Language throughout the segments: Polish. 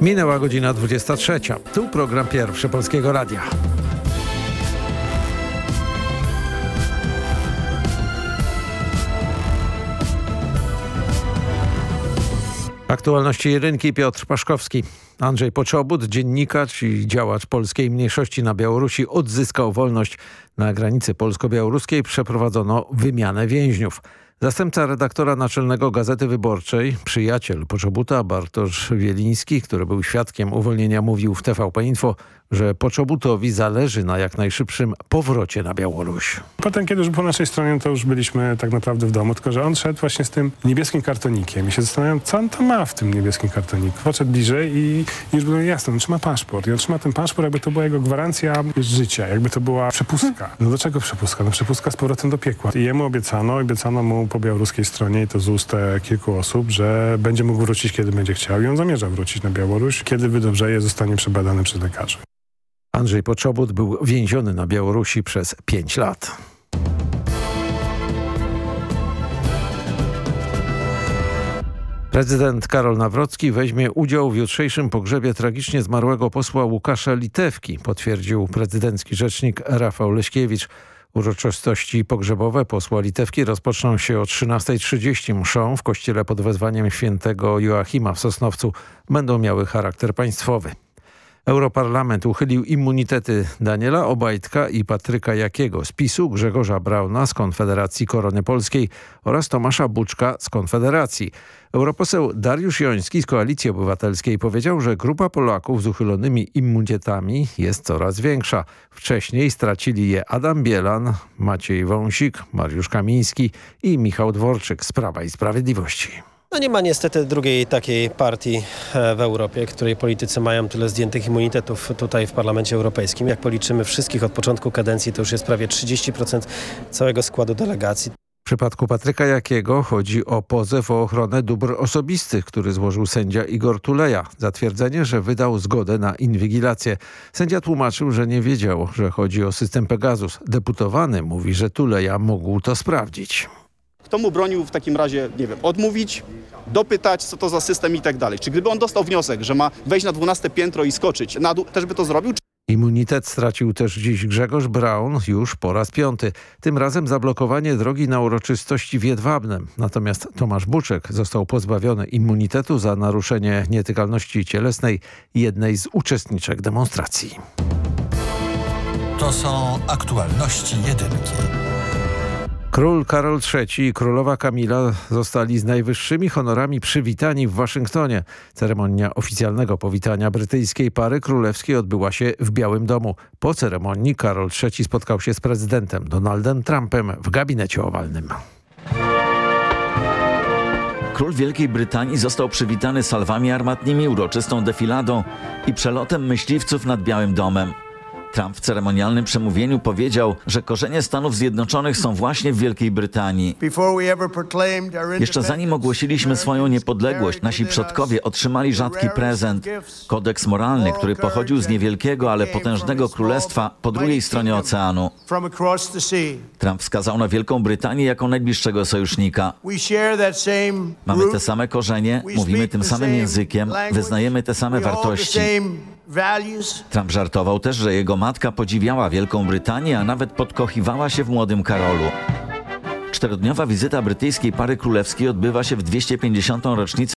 Minęła godzina 23. Tu program pierwszy Polskiego Radia. Aktualności jedynki Piotr Paszkowski. Andrzej Poczobut, dziennikarz i działacz polskiej mniejszości na Białorusi odzyskał wolność. Na granicy polsko-białoruskiej przeprowadzono wymianę więźniów. Zastępca redaktora naczelnego Gazety Wyborczej, przyjaciel Poczobuta Bartosz Wieliński, który był świadkiem uwolnienia, mówił w TVP Info, że Poczobutowi zależy na jak najszybszym powrocie na Białoruś. Potem, kiedy już po naszej stronie, to już byliśmy tak naprawdę w domu, tylko że on szedł właśnie z tym niebieskim kartonikiem i się zastanawiam, co on tam ma w tym niebieskim kartoniku. Podszedł bliżej i już było jasne, on trzyma paszport i on trzyma ten paszport, jakby to była jego gwarancja życia, jakby to była przepustka. No do czego przepustka? No przepustka z powrotem do piekła. I jemu obiecano, obiecano mu po białoruskiej stronie i to z ust e, kilku osób, że będzie mógł wrócić, kiedy będzie chciał i on zamierza wrócić na Białoruś, kiedy wydobrzeje, zostanie przebadany przez lekarzy. Andrzej Poczobut był więziony na Białorusi przez pięć lat. Prezydent Karol Nawrocki weźmie udział w jutrzejszym pogrzebie tragicznie zmarłego posła Łukasza Litewki, potwierdził prezydencki rzecznik Rafał Leśkiewicz. Uroczystości pogrzebowe posła Litewki rozpoczną się o 13.30 mszą w kościele pod wezwaniem świętego Joachima w Sosnowcu. Będą miały charakter państwowy. Europarlament uchylił immunitety Daniela Obajtka i Patryka Jakiego z PiSu, Grzegorza Brauna z Konfederacji Korony Polskiej oraz Tomasza Buczka z Konfederacji. Europoseł Dariusz Joński z Koalicji Obywatelskiej powiedział, że grupa Polaków z uchylonymi immunitetami jest coraz większa. Wcześniej stracili je Adam Bielan, Maciej Wąsik, Mariusz Kamiński i Michał Dworczyk z Prawa i Sprawiedliwości. No nie ma niestety drugiej takiej partii e, w Europie, której politycy mają tyle zdjętych immunitetów tutaj w Parlamencie Europejskim. Jak policzymy wszystkich od początku kadencji, to już jest prawie 30% całego składu delegacji. W przypadku Patryka Jakiego chodzi o pozew o ochronę dóbr osobistych, który złożył sędzia Igor Tuleja. Zatwierdzenie, że wydał zgodę na inwigilację. Sędzia tłumaczył, że nie wiedział, że chodzi o system Pegasus. Deputowany mówi, że Tuleja mógł to sprawdzić. Kto mu bronił w takim razie, nie wiem, odmówić, dopytać, co to za system i tak dalej. Czy gdyby on dostał wniosek, że ma wejść na 12 piętro i skoczyć na dół, też by to zrobił? Immunitet stracił też dziś Grzegorz Braun już po raz piąty. Tym razem zablokowanie drogi na uroczystości w Jedwabnem. Natomiast Tomasz Buczek został pozbawiony immunitetu za naruszenie nietykalności cielesnej jednej z uczestniczek demonstracji. To są aktualności jedynki. Król Karol III i królowa Kamila zostali z najwyższymi honorami przywitani w Waszyngtonie. Ceremonia oficjalnego powitania brytyjskiej pary królewskiej odbyła się w Białym Domu. Po ceremonii Karol III spotkał się z prezydentem Donaldem Trumpem w gabinecie owalnym. Król Wielkiej Brytanii został przywitany salwami armatnimi, uroczystą defiladą i przelotem myśliwców nad Białym Domem. Trump w ceremonialnym przemówieniu powiedział, że korzenie Stanów Zjednoczonych są właśnie w Wielkiej Brytanii. Jeszcze zanim ogłosiliśmy swoją niepodległość, nasi przodkowie otrzymali rzadki prezent. Kodeks moralny, który pochodził z niewielkiego, ale potężnego królestwa po drugiej stronie oceanu. Trump wskazał na Wielką Brytanię jako najbliższego sojusznika. Mamy te same korzenie, mówimy tym samym językiem, wyznajemy te same wartości. Trump żartował też, że jego matka podziwiała Wielką Brytanię, a nawet podkochiwała się w młodym Karolu. Czterodniowa wizyta brytyjskiej pary królewskiej odbywa się w 250. rocznicę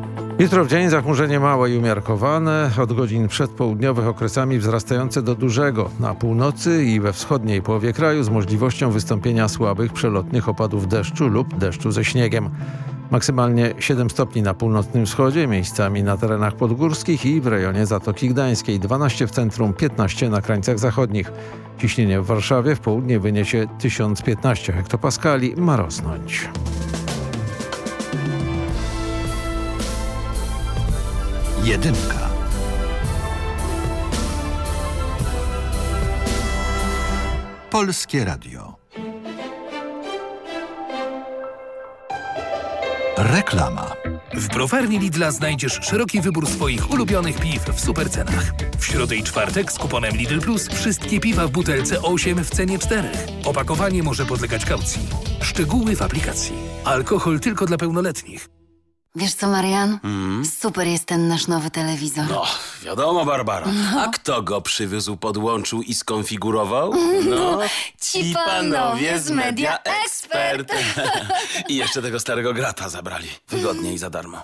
Jutro w dzień zachmurzenie małe i umiarkowane, od godzin przedpołudniowych okresami wzrastające do dużego na północy i we wschodniej połowie kraju z możliwością wystąpienia słabych przelotnych opadów deszczu lub deszczu ze śniegiem. Maksymalnie 7 stopni na północnym wschodzie, miejscami na terenach podgórskich i w rejonie Zatoki Gdańskiej, 12 w centrum, 15 na krańcach zachodnich. Ciśnienie w Warszawie w południe wyniesie 1015 hektopaskali, ma rosnąć. Jedynka. Polskie Radio. Reklama. W browarni Lidla znajdziesz szeroki wybór swoich ulubionych piw w supercenach. W środę i czwartek z kuponem Lidl Plus wszystkie piwa w butelce 8 w cenie 4. Opakowanie może podlegać kaucji. Szczegóły w aplikacji. Alkohol tylko dla pełnoletnich. Wiesz co, Marian? Super jest ten nasz nowy telewizor. No, wiadomo, Barbara. A kto go przywiózł, podłączył i skonfigurował? No, Ci panowie z Media Expert. I jeszcze tego starego grata zabrali. Wygodnie i za darmo.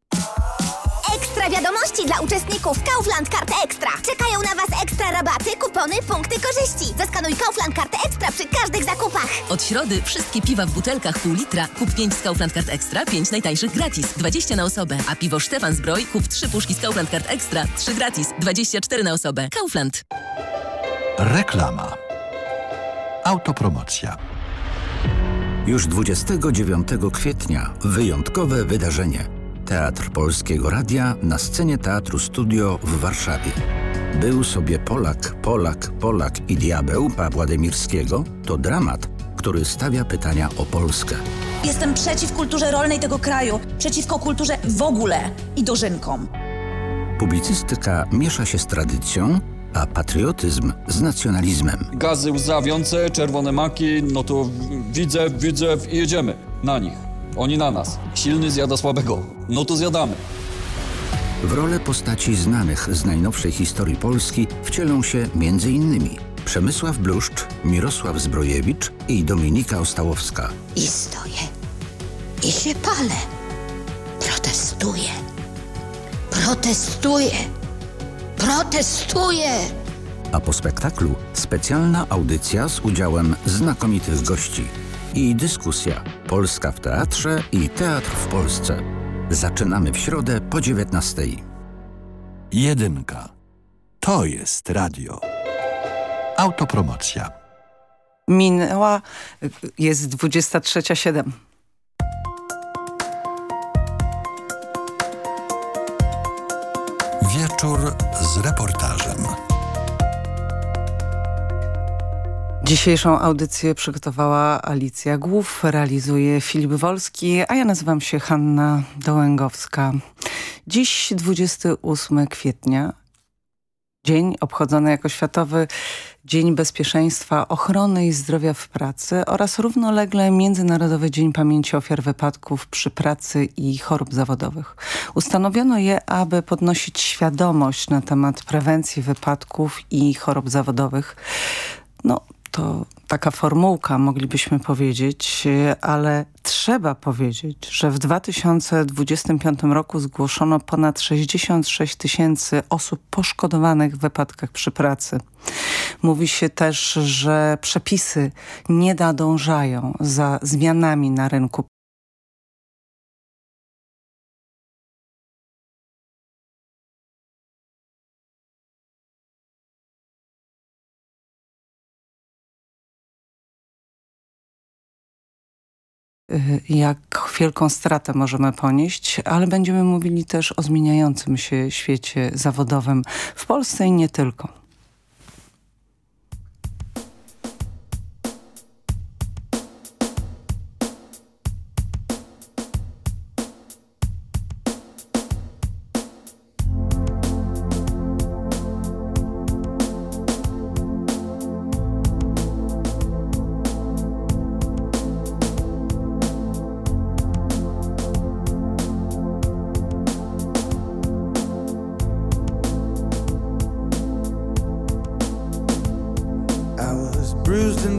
Ekstra wiadomości dla uczestników Kaufland Karty Ekstra. Czekają na Was ekstra rabaty, kupony, punkty korzyści. Zaskanuj Kaufland Kartę Ekstra przy każdych zakupach. Od środy wszystkie piwa w butelkach pół litra. Kup 5 z Kaufland Card Extra, 5 najtańszych gratis, 20 na osobę. A piwo Stefan Zbroj kup 3 puszki z Kaufland Card Extra, 3 gratis, 24 na osobę. Kaufland. Reklama. Autopromocja. Już 29 kwietnia wyjątkowe wydarzenie. Teatr Polskiego Radia na scenie Teatru Studio w Warszawie. Był sobie Polak, Polak, Polak i diabeł Pawła Demirskiego to dramat, który stawia pytania o Polskę. Jestem przeciw kulturze rolnej tego kraju, przeciwko kulturze w ogóle i dożynkom. Publicystyka miesza się z tradycją, a patriotyzm z nacjonalizmem. Gazy łzawiące, czerwone maki, no to widzę, widzę i jedziemy na nich. Oni na nas. Silny zjada słabego. No to zjadamy. W rolę postaci znanych z najnowszej historii Polski wcielą się m.in. Przemysław Bluszcz, Mirosław Zbrojewicz i Dominika Ostałowska. I stoję. I się palę. Protestuję. Protestuję. Protestuję. A po spektaklu specjalna audycja z udziałem znakomitych gości i dyskusja Polska w teatrze i teatr w Polsce. Zaczynamy w środę po 19. Jedynka. To jest radio. Autopromocja. Minęła, jest 23.07. Wieczór z reportażem. Dzisiejszą audycję przygotowała Alicja Głów, realizuje Filip Wolski, a ja nazywam się Hanna Dołęgowska. Dziś 28 kwietnia, dzień obchodzony jako Światowy Dzień Bezpieczeństwa, Ochrony i Zdrowia w Pracy oraz równolegle Międzynarodowy Dzień Pamięci Ofiar Wypadków przy Pracy i Chorób Zawodowych. Ustanowiono je, aby podnosić świadomość na temat prewencji wypadków i chorób zawodowych. No, to taka formułka, moglibyśmy powiedzieć, ale trzeba powiedzieć, że w 2025 roku zgłoszono ponad 66 tysięcy osób poszkodowanych w wypadkach przy pracy. Mówi się też, że przepisy nie nadążają za zmianami na rynku jak wielką stratę możemy ponieść, ale będziemy mówili też o zmieniającym się świecie zawodowym w Polsce i nie tylko.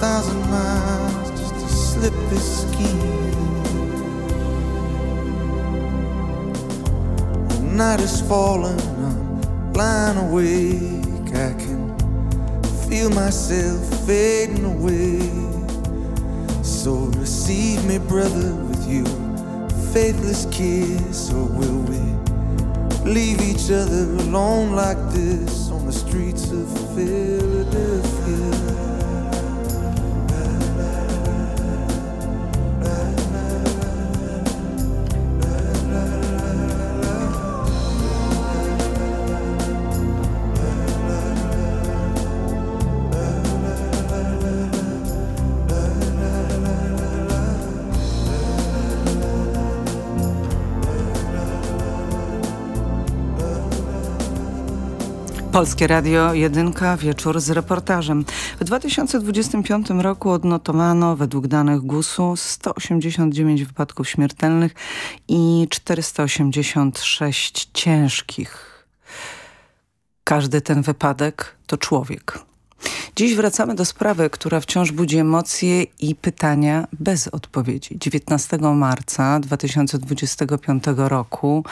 Thousand miles just to slip this skin. The night is falling, I'm lying awake. I can feel myself fading away. So receive me, brother, with you, faithless kiss, or will we leave each other alone like this on the streets of Philadelphia? Polskie Radio Jedynka, wieczór z reportażem. W 2025 roku odnotowano według danych GUS-u 189 wypadków śmiertelnych i 486 ciężkich. Każdy ten wypadek to człowiek. Dziś wracamy do sprawy, która wciąż budzi emocje i pytania bez odpowiedzi. 19 marca 2025 roku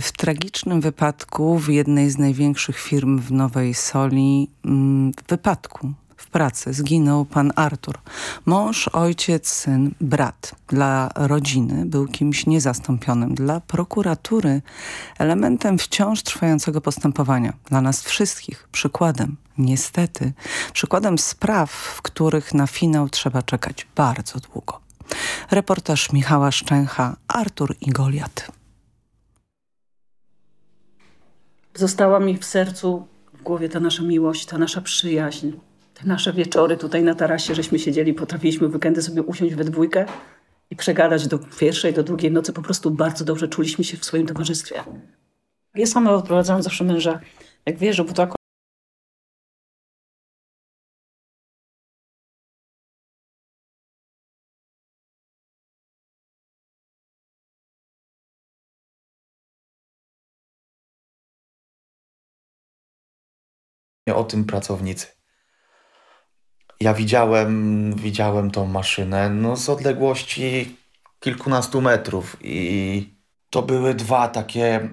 w tragicznym wypadku w jednej z największych firm w Nowej Soli, w wypadku w pracy zginął pan Artur. Mąż, ojciec, syn, brat. Dla rodziny był kimś niezastąpionym. Dla prokuratury elementem wciąż trwającego postępowania. Dla nas wszystkich przykładem, niestety, przykładem spraw, w których na finał trzeba czekać bardzo długo. Reportaż Michała Szczęcha, Artur i Goliat. Została mi w sercu, w głowie ta nasza miłość, ta nasza przyjaźń te nasze wieczory tutaj na tarasie, żeśmy siedzieli, potrafiliśmy w weekendy sobie usiąść we dwójkę i przegadać do pierwszej, do drugiej nocy. Po prostu bardzo dobrze czuliśmy się w swoim towarzystwie. Ja sama odprowadzałam zawsze męża, jak bo to akurat o tym pracownicy. Ja widziałem, widziałem tą maszynę no, z odległości kilkunastu metrów i to były dwa takie,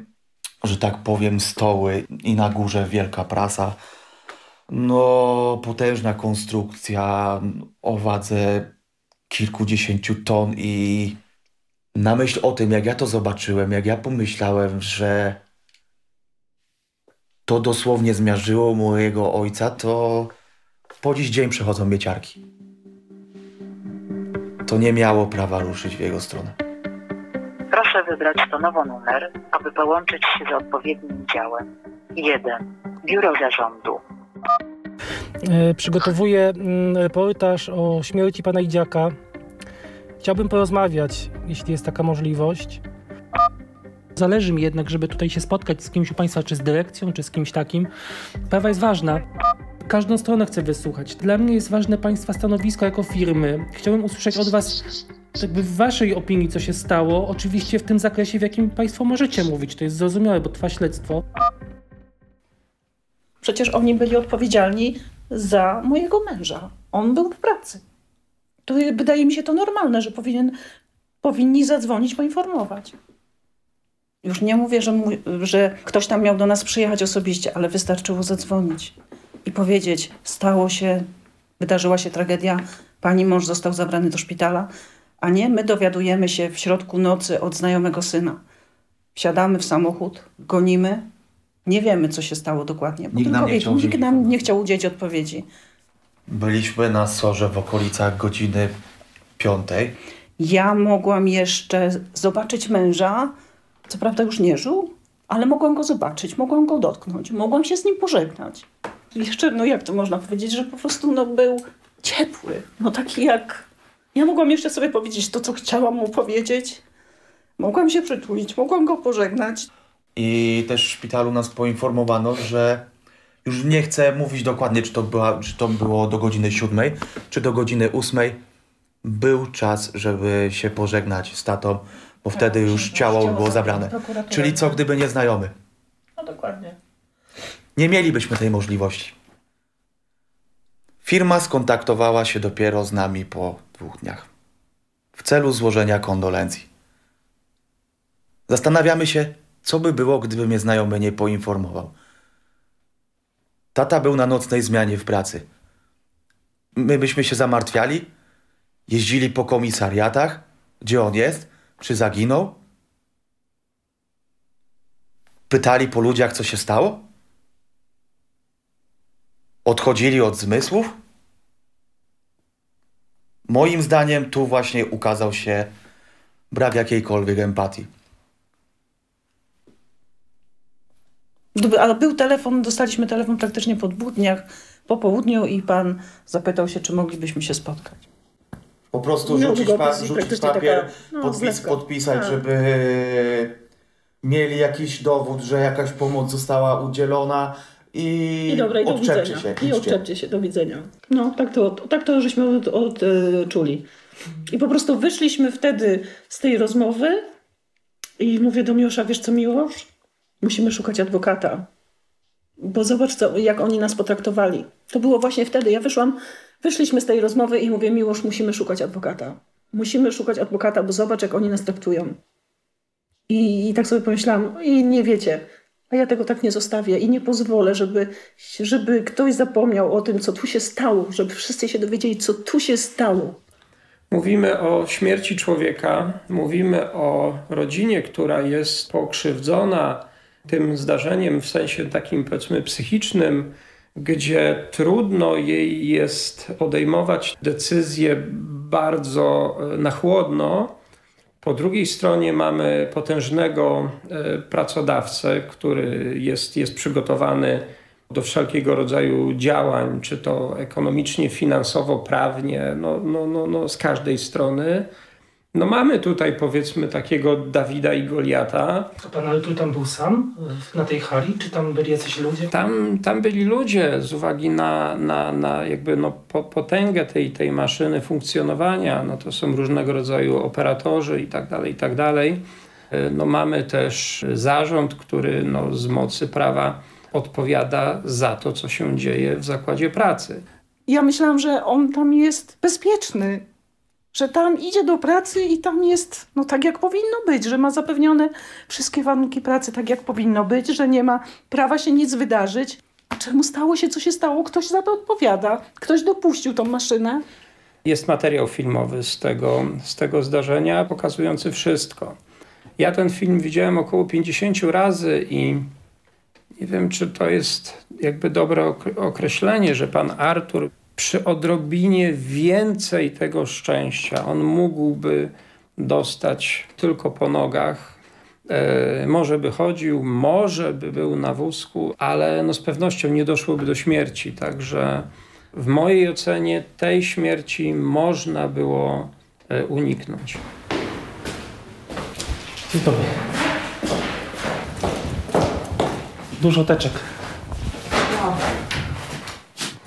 że tak powiem, stoły i na górze wielka prasa. No, potężna konstrukcja o wadze kilkudziesięciu ton i na myśl o tym, jak ja to zobaczyłem, jak ja pomyślałem, że to dosłownie zmiażdżyło mojego ojca, to po dziś dzień przechodzą mieciarki. To nie miało prawa ruszyć w jego stronę. Proszę wybrać tonowo numer, aby połączyć się z odpowiednim działem. 1. Biuro Zarządu. E, Przygotowuję mm, reportaż o śmierci pana Idziaka. Chciałbym porozmawiać, jeśli jest taka możliwość. Zależy mi jednak, żeby tutaj się spotkać z kimś u Państwa, czy z dyrekcją, czy z kimś takim. Sprawa jest ważna. Każdą stronę chcę wysłuchać. Dla mnie jest ważne Państwa stanowisko jako firmy. Chciałbym usłyszeć od Was, jakby w Waszej opinii, co się stało. Oczywiście w tym zakresie, w jakim Państwo możecie mówić. To jest zrozumiałe, bo trwa śledztwo. przecież oni byli odpowiedzialni za mojego męża. On był w pracy. To wydaje mi się to normalne, że powinien, powinni zadzwonić, poinformować. Już nie mówię, że, mój, że ktoś tam miał do nas przyjechać osobiście, ale wystarczyło zadzwonić i powiedzieć, stało się, wydarzyła się tragedia, pani mąż został zabrany do szpitala, A nie my dowiadujemy się w środku nocy od znajomego syna. Wsiadamy w samochód, gonimy, nie wiemy co się stało dokładnie. Bo Nikt nam nie chciał nikt nam nie chciał udzielić odpowiedzi. Byliśmy na sorze w okolicach godziny piątej. Ja mogłam jeszcze zobaczyć męża, co prawda już nie żył, ale mogłam go zobaczyć, mogłam go dotknąć, mogłam się z nim pożegnać. Jeszcze, no jak to można powiedzieć, że po prostu no, był ciepły, no taki jak... Ja mogłam jeszcze sobie powiedzieć to, co chciałam mu powiedzieć. Mogłam się przytulić, mogłam go pożegnać. I też w szpitalu nas poinformowano, że już nie chcę mówić dokładnie, czy to, była, czy to było do godziny siódmej, czy do godziny ósmej. Był czas, żeby się pożegnać z tatą, bo wtedy już ciało było zabrane. Czyli co gdyby nie znajomy. No dokładnie. Nie mielibyśmy tej możliwości. Firma skontaktowała się dopiero z nami po dwóch dniach w celu złożenia kondolencji. Zastanawiamy się, co by było, gdyby mnie znajomy nie poinformował. Tata był na nocnej zmianie w pracy. My byśmy się zamartwiali, jeździli po komisariatach, gdzie on jest, czy zaginął. Pytali po ludziach, co się stało. Odchodzili od zmysłów. Moim zdaniem tu właśnie ukazał się brak jakiejkolwiek empatii. Ale był telefon, dostaliśmy telefon praktycznie po dwóch dniach po południu i pan zapytał się, czy moglibyśmy się spotkać. Po prostu No, rzucić, pa, rzucić papier, taka, no, podpis, podpisać, Tak. żeby mieli jakiś dowód, że jakaś pomoc została udzielona i, I dobra, i do widzenia. się. I odczepcie się, do widzenia. No, tak to, tak to żeśmy od, od, e. I po prostu wyszliśmy wtedy z tej rozmowy i mówię do Miłosza, wiesz co Miłosz? Musimy szukać adwokata. Bo zobacz, co, jak oni nas potraktowali. To było właśnie wtedy. Ja wyszłam, wyszliśmy z tej rozmowy i mówię, Miłosz, musimy szukać adwokata. Musimy szukać adwokata, bo zobacz, jak oni nas traktują. I, I tak sobie pomyślałam, i nie wiecie, a ja tego tak nie zostawię i nie pozwolę, żeby, żeby ktoś zapomniał o tym, co tu się stało, żeby wszyscy się dowiedzieli, co tu się stało. Mówimy o śmierci człowieka, mówimy o rodzinie, która jest pokrzywdzona tym zdarzeniem w sensie takim powiedzmy psychicznym, gdzie trudno jej jest podejmować decyzje bardzo e, na chłodno. Po drugiej stronie mamy potężnego e, pracodawcę, który jest, jest przygotowany do wszelkiego rodzaju działań, czy to ekonomicznie, finansowo, prawnie, no, no, no, no z każdej strony. No mamy tutaj powiedzmy takiego Dawida i Goliata. Pan ale tu tam był sam na tej hali, czy tam byli jacyś ludzie? Tam, tam byli ludzie z uwagi na, na, na jakby no po, potęgę tej, tej maszyny funkcjonowania. No to są różnego rodzaju operatorzy i tak dalej, i tak dalej. E, No mamy też zarząd, który no z mocy prawa odpowiada za to, co się dzieje w zakładzie pracy. Ja myślałam, że on tam jest bezpieczny, że tam idzie do pracy i tam jest no tak, jak powinno być, że ma zapewnione wszystkie warunki pracy tak, jak powinno być, że nie ma prawa się nic wydarzyć. A czemu stało się, co się stało? Ktoś za to odpowiada. Ktoś dopuścił tą maszynę. Jest materiał filmowy z tego, z tego zdarzenia, pokazujący wszystko. Ja ten film widziałem około 50 razy i nie wiem, czy to jest jakby dobre ok- określenie, że pan Artur przy odrobinie więcej tego szczęścia, on mógłby dostać tylko po nogach. E, może by chodził, może by był na wózku, ale no z pewnością nie doszłoby do śmierci. Także w mojej ocenie tej śmierci można było e, uniknąć. Dzień dobry. Dużo teczek. W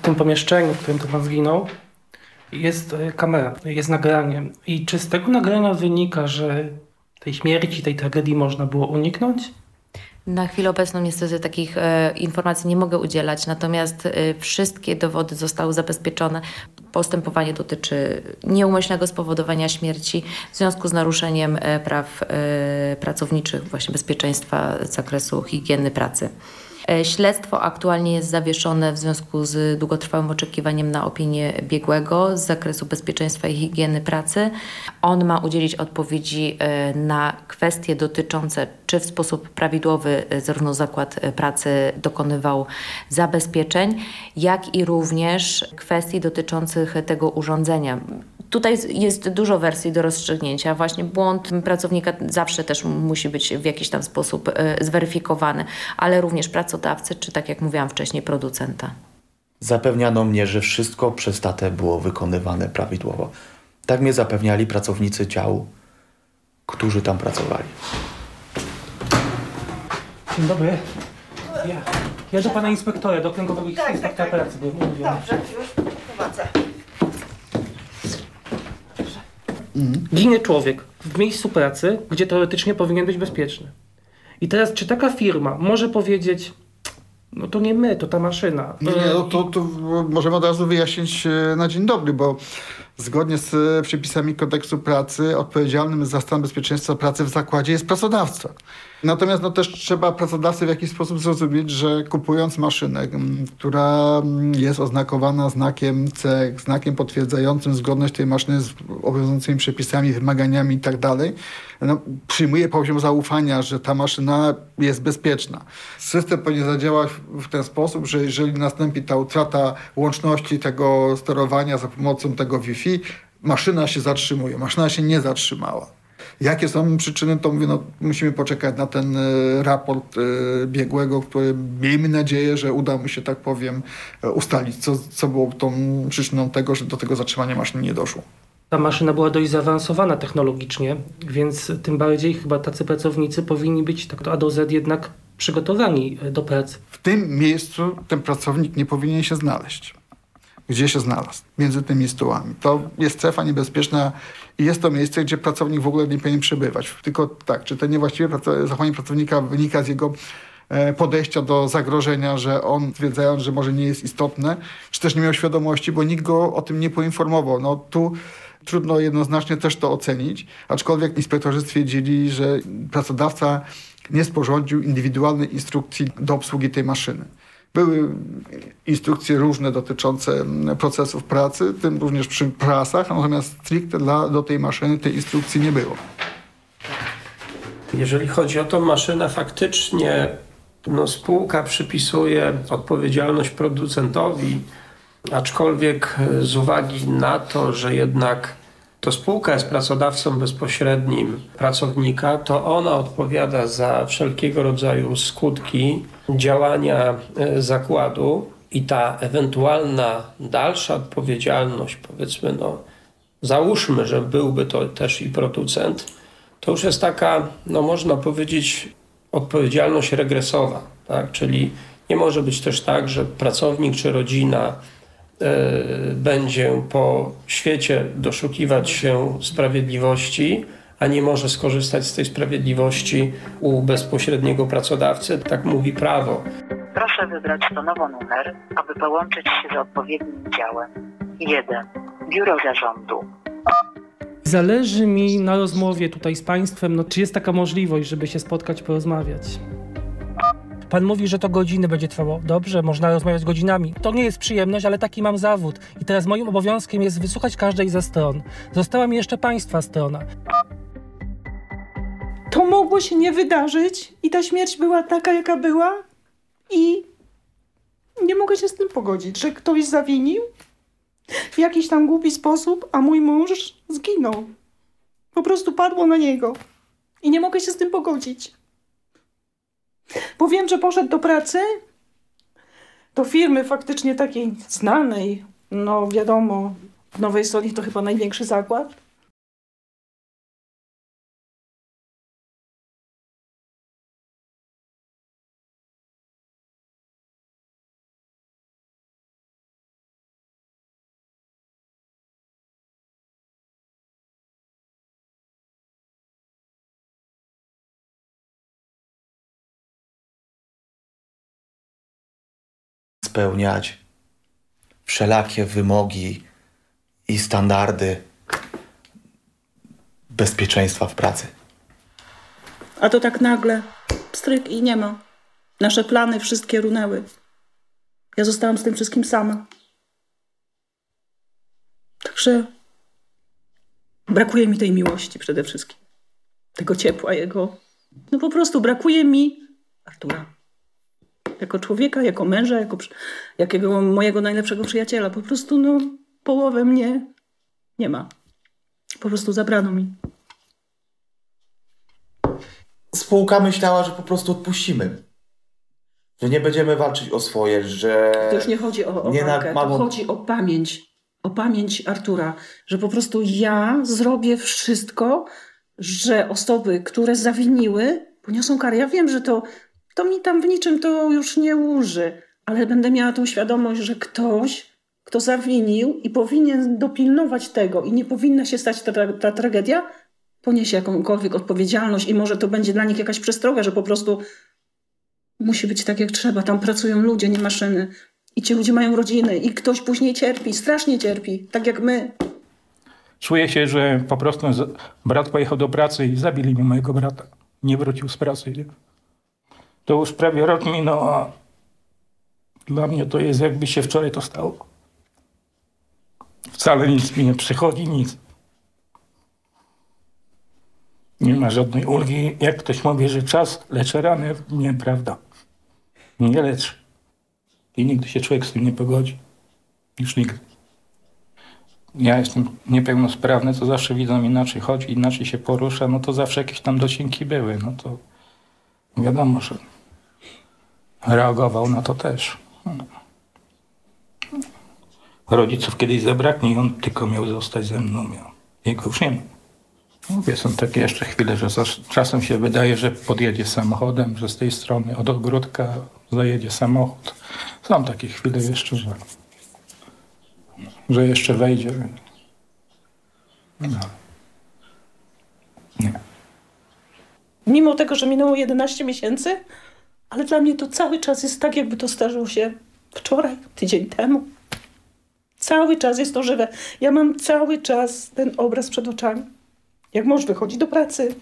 tym pomieszczeniu, w którym to pan zginął, jest e, kamera, jest nagranie. I czy z tego nagrania wynika, że tej śmierci, tej tragedii można było uniknąć? Na chwilę obecną niestety takich e, informacji nie mogę udzielać, natomiast e, wszystkie dowody zostały zabezpieczone. Postępowanie dotyczy nieumyślnego spowodowania śmierci w związku z naruszeniem e, praw e, pracowniczych, właśnie bezpieczeństwa z zakresu higieny pracy. E, Śledztwo aktualnie jest zawieszone w związku z długotrwałym oczekiwaniem na opinię biegłego z zakresu bezpieczeństwa i higieny pracy. On ma udzielić odpowiedzi e, na kwestie dotyczące, czy w sposób prawidłowy e, zarówno zakład pracy dokonywał zabezpieczeń, jak i również kwestii dotyczących tego urządzenia. Tutaj jest dużo wersji do rozstrzygnięcia. Właśnie błąd pracownika zawsze też musi być w jakiś tam sposób zweryfikowany, ale również pracodawcy, czy tak jak mówiłam wcześniej, producenta. Zapewniano mnie, że wszystko przez tatę było wykonywane prawidłowo. Tak mnie zapewniali pracownicy działu, którzy tam pracowali. Dzień dobry. Ja, ja do pana inspektora, do okręgowego inspektora pracy, bo mówiłem. Dobrze, już prowadzę. Ginie człowiek w miejscu pracy, gdzie teoretycznie powinien być bezpieczny. I teraz, czy taka firma może powiedzieć, no to nie my, to ta maszyna. Nie, nie, no to, to możemy od razu wyjaśnić e, na dzień dobry, bo zgodnie z e, przepisami kodeksu pracy odpowiedzialnym za stan bezpieczeństwa pracy w zakładzie jest pracodawca. Natomiast no, też trzeba pracodawcy w jakiś sposób zrozumieć, że kupując maszynę, która jest oznakowana znakiem C, znakiem potwierdzającym zgodność tej maszyny z obowiązującymi przepisami, wymaganiami i tak no, przyjmuje poziom zaufania, że ta maszyna jest bezpieczna. System powinien zadziałać w ten sposób, że jeżeli nastąpi ta utrata łączności tego sterowania za pomocą tego Wi-Fi, maszyna się zatrzymuje. Maszyna się nie zatrzymała. Jakie są przyczyny, to mówię, no, musimy poczekać na ten e, raport e, biegłego, który miejmy nadzieję, że uda mu się, tak powiem, e, ustalić, co, co było tą przyczyną tego, że do tego zatrzymania maszyny nie doszło. Ta maszyna była dość zaawansowana technologicznie, więc tym bardziej chyba tacy pracownicy powinni być tak A do Z jednak przygotowani do pracy. W tym miejscu ten pracownik nie powinien się znaleźć. Gdzie się znalazł? Między tymi stołami. To jest strefa niebezpieczna i jest to miejsce, gdzie pracownik w ogóle nie powinien przebywać. Tylko tak, czy to niewłaściwe zachowanie pracownika wynika z jego e, podejścia do zagrożenia, że on stwierdzając, że może nie jest istotne, czy też nie miał świadomości, bo nikt go o tym nie poinformował. No tu trudno jednoznacznie też to ocenić, aczkolwiek inspektorzy stwierdzili, że pracodawca nie sporządził indywidualnej instrukcji do obsługi tej maszyny. Były instrukcje różne dotyczące mm, procesów pracy, tym również przy prasach, natomiast stricte dla, do tej maszyny tej instrukcji nie było. Jeżeli chodzi o tą maszynę, faktycznie no, spółka przypisuje odpowiedzialność producentowi, aczkolwiek e, z uwagi na to, że jednak to spółka jest pracodawcą bezpośrednim pracownika, to ona odpowiada za wszelkiego rodzaju skutki działania e, zakładu i ta ewentualna dalsza odpowiedzialność, powiedzmy, no, załóżmy, że byłby to też i producent, to już jest taka, no można powiedzieć, odpowiedzialność regresowa, tak? Czyli nie może być też tak, że pracownik czy rodzina będzie po świecie doszukiwać się sprawiedliwości, a nie może skorzystać z tej sprawiedliwości u bezpośredniego pracodawcy. Tak mówi prawo. Proszę wybrać tonowo numer, aby połączyć się z odpowiednim działem. 1. Biuro Zarządu. Zależy mi na rozmowie tutaj z państwem, no czy jest taka możliwość, żeby się spotkać, porozmawiać. Pan mówi, że to godziny będzie trwało. Dobrze, można rozmawiać godzinami. To nie jest przyjemność, ale taki mam zawód. I teraz moim obowiązkiem jest wysłuchać każdej ze stron. Została mi jeszcze państwa strona. To mogło się nie wydarzyć i ta śmierć była taka, jaka była i nie mogę się z tym pogodzić, że ktoś zawinił w jakiś tam głupi sposób, a mój mąż zginął. Po prostu padło na niego i nie mogę się z tym pogodzić. Bo wiem, że poszedł do pracy, do firmy faktycznie takiej znanej, no wiadomo, w Nowej Soli to chyba największy zakład. Spełniać wszelakie wymogi i standardy bezpieczeństwa w pracy. A to tak nagle, stryk i nie ma. Nasze plany wszystkie runęły. Ja zostałam z tym wszystkim sama. Także brakuje mi tej miłości przede wszystkim. Tego ciepła jego. No po prostu brakuje mi Artura. Jako człowieka, jako męża, jako jakiego mojego najlepszego przyjaciela. Po prostu no połowę mnie nie ma. Po prostu zabrano mi. Spółka myślała, że po prostu odpuścimy. Że nie będziemy walczyć o swoje, że... To już nie chodzi o, o nie walkę, na, to chodzi o pamięć. O pamięć Artura. Że po prostu ja zrobię wszystko, że osoby, które zawiniły, poniosą karę. Ja wiem, że to, to mi tam w niczym to już nie uży, ale będę miała tą świadomość, że ktoś, kto zawinił i powinien dopilnować tego i nie powinna się stać ta, ta, tragedia, poniesie jakąkolwiek odpowiedzialność i może to będzie dla nich jakaś przestroga, że po prostu musi być tak jak trzeba. Tam pracują ludzie, nie maszyny. I ci ludzie mają rodziny i ktoś później cierpi, strasznie cierpi, tak jak my. Czuję się, że po prostu brat pojechał do pracy i zabili mi mojego brata. Nie wrócił z pracy. To już prawie rok minął, a dla mnie to jest jakby się wczoraj to stało. Wcale nic mi nie przychodzi, nic. Nie ma żadnej ulgi. Jak ktoś mówi, że czas leczy rany, nieprawda. Nie leczy. I nigdy się człowiek z tym nie pogodzi. Już nigdy. Ja jestem niepełnosprawny, to zawsze widzą inaczej chodzi, inaczej się porusza, no to zawsze jakieś tam docinki były. No to wiadomo, że reagował na to też. Rodziców kiedyś zabraknie i on tylko miał zostać ze mną. Miał. Jego już nie ma. Mówię, są takie jeszcze chwile, że czasem się wydaje, że podjedzie samochodem, że z tej strony od ogródka zajedzie samochód. Są takie chwile jeszcze, że, że jeszcze wejdzie. No. Nie. Mimo tego, że minęło 11 miesięcy, ale dla mnie to cały czas jest tak, jakby to zdarzyło się wczoraj, tydzień temu. Cały czas jest to żywe. Ja mam cały czas ten obraz przed oczami. Jak mąż wychodzi do pracy,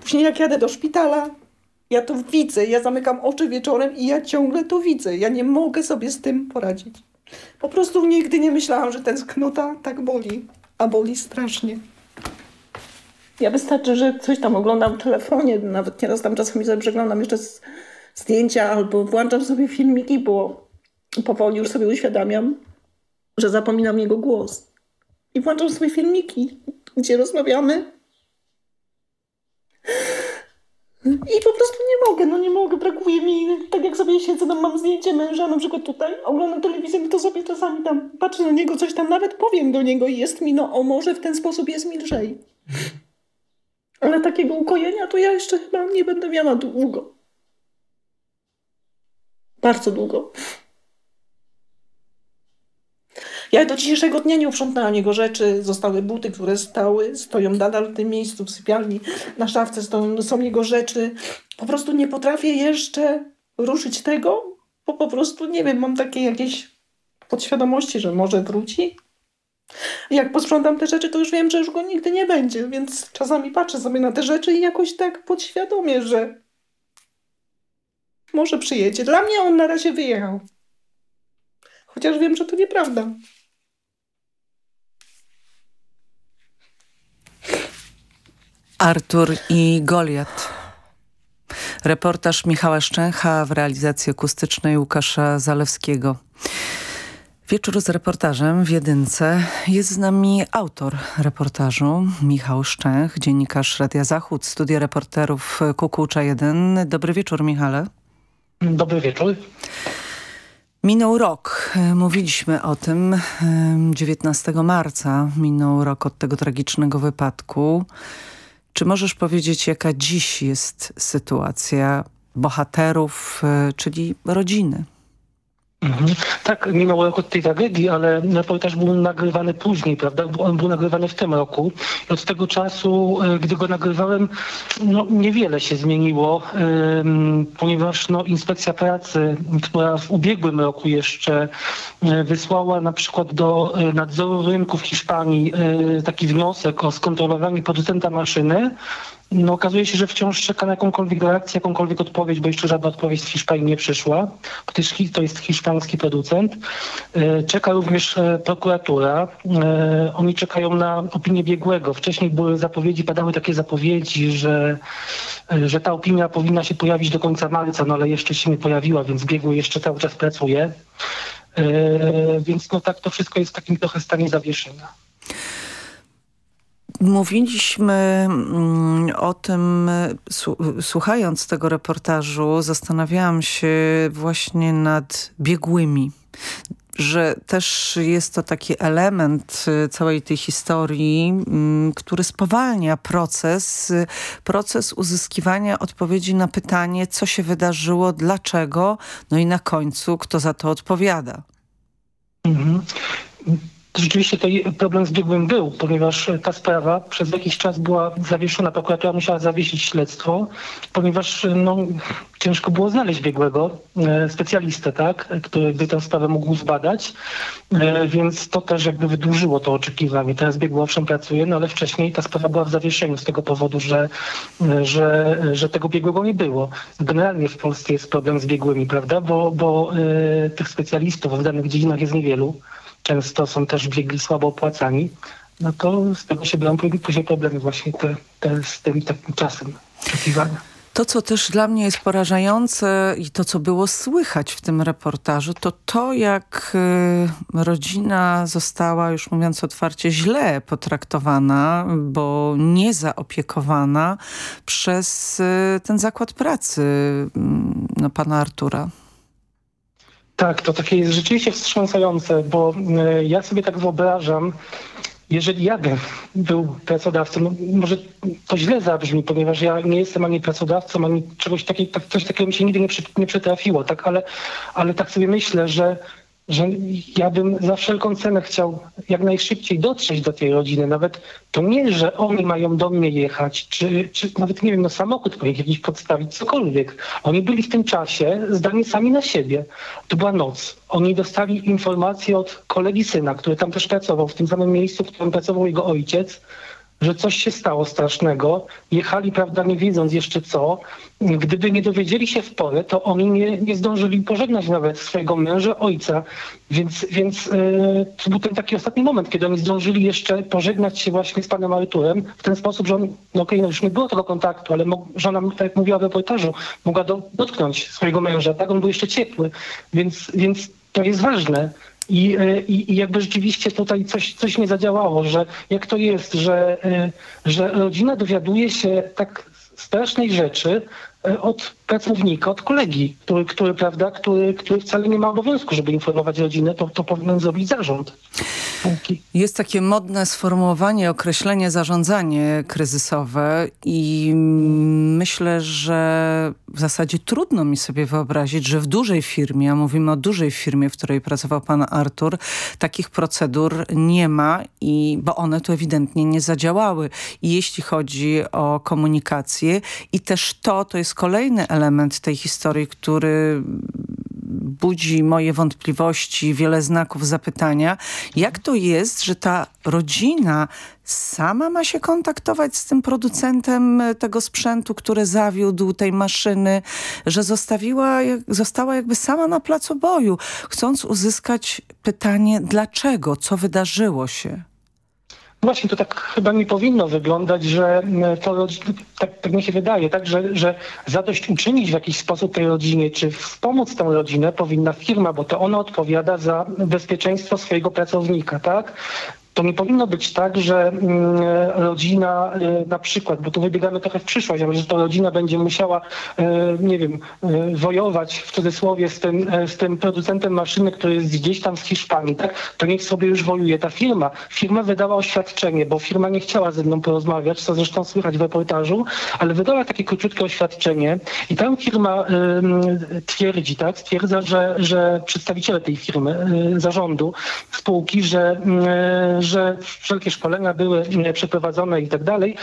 później jak jadę do szpitala, ja to widzę, ja zamykam oczy wieczorem i ja ciągle to widzę. Ja nie mogę sobie z tym poradzić. Po prostu nigdy nie myślałam, że tęsknota tak boli, a boli strasznie. Ja wystarczy, że coś tam oglądam w telefonie, nawet nieraz tam czasami sobie jeszcze zdjęcia albo włączam sobie filmiki, bo powoli już sobie uświadamiam, że zapominam jego głos. I włączam sobie filmiki, gdzie rozmawiamy i po prostu nie mogę, no nie mogę, brakuje mi, tak jak sobie siedzę, tam mam zdjęcie męża na przykład tutaj, oglądam telewizję, to sobie czasami tam patrzę na niego, coś tam nawet powiem do niego i jest mi, no o może w ten sposób jest mi lżej. Ale takiego ukojenia to ja jeszcze chyba nie będę miała długo. Bardzo długo. Ja do dzisiejszego dnia nie uprzątnęłam jego rzeczy. Zostały buty, które stały, stoją nadal w tym miejscu w sypialni. Na szafce stoją, są jego rzeczy. Po prostu nie potrafię jeszcze ruszyć tego, bo po prostu, nie wiem, mam takie jakieś podświadomości, że może wróci. Jak posprzątam te rzeczy, to już wiem, że już go nigdy nie będzie, więc czasami patrzę sobie na te rzeczy i jakoś tak podświadomie, że może przyjedzie. Dla mnie on na razie wyjechał. Chociaż wiem, że to nieprawda. Artur i Goliat. Reportaż Michała Szczęcha w realizacji akustycznej Łukasza Zalewskiego. Wieczór z reportażem w Jedynce. Jest z nami autor reportażu, Michał Szczęch, dziennikarz Radia Zachód, studia reporterów Kukucza 1. Dobry wieczór, Michale. Dobry wieczór. Minął rok, mówiliśmy o tym 19 marca, minął rok od tego tragicznego wypadku. Czy możesz powiedzieć, jaka dziś jest sytuacja bohaterów, e, czyli rodziny? Mhm. Tak, mimo roku tej tragedii, ale reportaż był nagrywany później, prawda? On był nagrywany w tym roku. Od tego czasu, e, gdy go nagrywałem, no, niewiele się zmieniło, ponieważ no, Inspekcja Pracy, która w ubiegłym roku jeszcze e, wysłała na przykład do e, nadzoru rynku w Hiszpanii taki wniosek o skontrolowanie producenta maszyny, no okazuje się, że wciąż czeka na jakąkolwiek reakcję, jakąkolwiek odpowiedź, bo jeszcze żadna odpowiedź z Hiszpanii nie przyszła, gdyż to jest hiszpański producent. E, czeka również e, prokuratura. E, oni czekają na opinię biegłego. Wcześniej były zapowiedzi, padały takie zapowiedzi, że, że ta opinia powinna się pojawić do końca marca, no ale jeszcze się nie pojawiła, więc biegły jeszcze cały czas pracuje. Więc no tak to wszystko jest w takim trochę stanie zawieszenia. Mówiliśmy mm, o tym, słuchając tego reportażu, zastanawiałam się właśnie nad biegłymi że też jest to taki element y, całej tej historii, mm, który spowalnia proces, y, proces uzyskiwania odpowiedzi na pytanie, co się wydarzyło, dlaczego, no i na końcu, kto za to odpowiada. Mhm. Rzeczywiście to problem z biegłym był, ponieważ ta sprawa przez jakiś czas była zawieszona. Prokuratura musiała zawiesić śledztwo, ponieważ no, ciężko było znaleźć biegłego, e, specjalistę, tak, który by tę sprawę mógł zbadać, e, więc to też jakby wydłużyło to oczekiwanie. Teraz biegły owszem pracuje, no ale wcześniej ta sprawa była w zawieszeniu z tego powodu, że, e, że, że tego biegłego nie było. Generalnie w Polsce jest problem z biegłymi, prawda, bo, bo tych specjalistów w danych dziedzinach jest niewielu często są też biegli słabo opłacani, no to z tego się biorą później problemy właśnie te, te z tym takim czasem oczekiwania. To, co też dla mnie jest porażające i to, co było słychać w tym reportażu, to to, jak y, rodzina została, już mówiąc otwarcie, źle potraktowana, bo nie zaopiekowana przez y, ten zakład pracy mm, no, pana Artura. Tak, to takie jest rzeczywiście wstrząsające, bo e, ja sobie tak wyobrażam, jeżeli ja bym był pracodawcą, no może to źle zabrzmi, ponieważ ja nie jestem ani pracodawcą, ani czegoś takiego, tak, coś takiego mi się nigdy nie, przy, nie przytrafiło, tak, ale, ale tak sobie myślę, że że ja bym za wszelką cenę chciał jak najszybciej dotrzeć do tej rodziny. Nawet to nie, że oni mają do mnie jechać, czy, czy nawet, nie wiem, no samochód powinien jakiś podstawić, cokolwiek. Oni byli w tym czasie zdani sami na siebie. To była noc. Oni dostali informację od kolegi syna, który tam też pracował, w tym samym miejscu, w którym pracował jego ojciec, że coś się stało strasznego. Jechali, prawda, nie wiedząc jeszcze co. Gdyby nie dowiedzieli się w porę, to oni nie, nie zdążyli pożegnać nawet swojego męża, ojca. Więc, więc yy, to był ten taki ostatni moment, kiedy oni zdążyli jeszcze pożegnać się właśnie z panem Arturem w ten sposób, że on, no okej, okay, no już nie było tego kontaktu, ale żona, tak jak mówiła w reportażu, mogła do, dotknąć swojego męża, tak? On był jeszcze ciepły. Więc, więc to jest ważne. I, e, i, I, jakby rzeczywiście tutaj coś, coś nie zadziałało, że jak to jest, że, e, że rodzina dowiaduje się tak strasznej rzeczy e, od pracownika, od kolegi, który, który, prawda, który, który wcale nie ma obowiązku, żeby informować rodzinę, to, to powinien zrobić zarząd. Jest takie modne sformułowanie, określenie zarządzanie kryzysowe i myślę, że w zasadzie trudno mi sobie wyobrazić, że w dużej firmie, a mówimy o dużej firmie, w której pracował pan Artur, takich procedur nie ma, i, bo one tu ewidentnie nie zadziałały. I jeśli chodzi o komunikację i też to, to jest kolejny element tej historii, który budzi moje wątpliwości, wiele znaków zapytania. Jak to jest, że ta rodzina sama ma się kontaktować z tym producentem tego sprzętu, który zawiódł tej maszyny, że zostawiła, została jakby sama na placu boju, chcąc uzyskać pytanie dlaczego, co wydarzyło się? Właśnie to tak chyba nie powinno wyglądać, że mm, to tak, tak mi się wydaje, tak, że, że zadość uczynić w jakiś sposób tej rodzinie, czy wspomóc tę rodzinę powinna firma, bo to ona odpowiada za bezpieczeństwo swojego pracownika, tak? To nie powinno być tak, że mm, rodzina y, na przykład, bo tu wybiegamy trochę w przyszłość, ale że to rodzina będzie musiała, y, nie wiem, y, wojować w cudzysłowie z tym, z tym producentem maszyny, który jest gdzieś tam w Hiszpanii, tak? To niech sobie już wojuje ta firma. Firma wydała oświadczenie, bo firma nie chciała ze mną porozmawiać, co zresztą słychać w reportażu, ale wydała takie króciutkie oświadczenie i tam firma twierdzi, tak? Stwierdza, że, że przedstawiciele tej firmy, zarządu spółki, że że wszelkie szkolenia były przeprowadzone i tak dalej,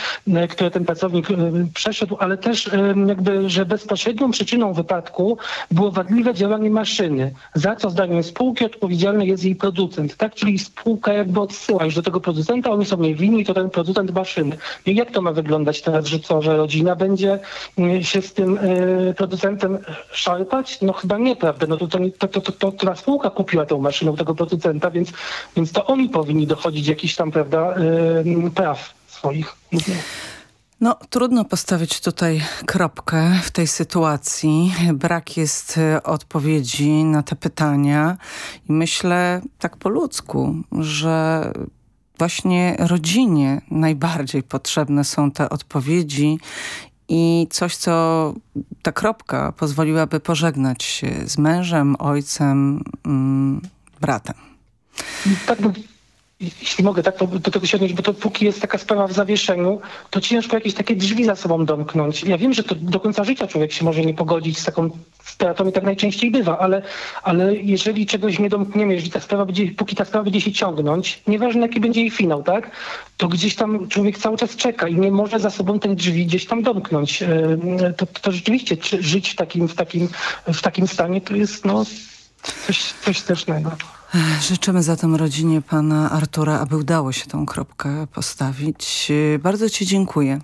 które ten pracownik przeszedł, ale też jakby, że bezpośrednią przyczyną wypadku było wadliwe działanie maszyny, za co zdaniem spółki odpowiedzialny jest jej producent, tak? Czyli spółka jakby odsyła już do tego producenta, oni są jej winni, to ten producent maszyny. I jak to ma wyglądać teraz, że co, że rodzina będzie się z tym producentem szarpać? No chyba nie, prawda? No to, to, to, to, to, to spółka kupiła tę maszynę u tego producenta, więc, więc to oni powinni dochodzić jakichś tam, prawda, praw swoich. No, trudno postawić tutaj kropkę w tej sytuacji. Brak jest e, odpowiedzi na te pytania i myślę tak po ludzku, że właśnie rodzinie najbardziej potrzebne są te odpowiedzi i coś, co ta kropka pozwoliłaby pożegnać się z mężem, ojcem, mm, bratem. Tak, jeśli mogę tak do tego sięgnąć, bo to póki jest taka sprawa w zawieszeniu, to ciężko jakieś takie drzwi za sobą domknąć. Ja wiem, że to do końca życia człowiek się może nie pogodzić z taką stratą i tak najczęściej bywa, ale, ale jeżeli czegoś nie domkniemy, jeżeli ta sprawa będzie, póki ta sprawa będzie się ciągnąć, nieważne jaki będzie jej finał, tak, to gdzieś tam człowiek cały czas czeka i nie może za sobą tych drzwi gdzieś tam domknąć. To, to rzeczywiście żyć w takim, w, takim, w takim stanie to jest no, coś, coś strasznego. Życzymy zatem rodzinie pana Artura, aby udało się tą kropkę postawić. Bardzo ci dziękuję.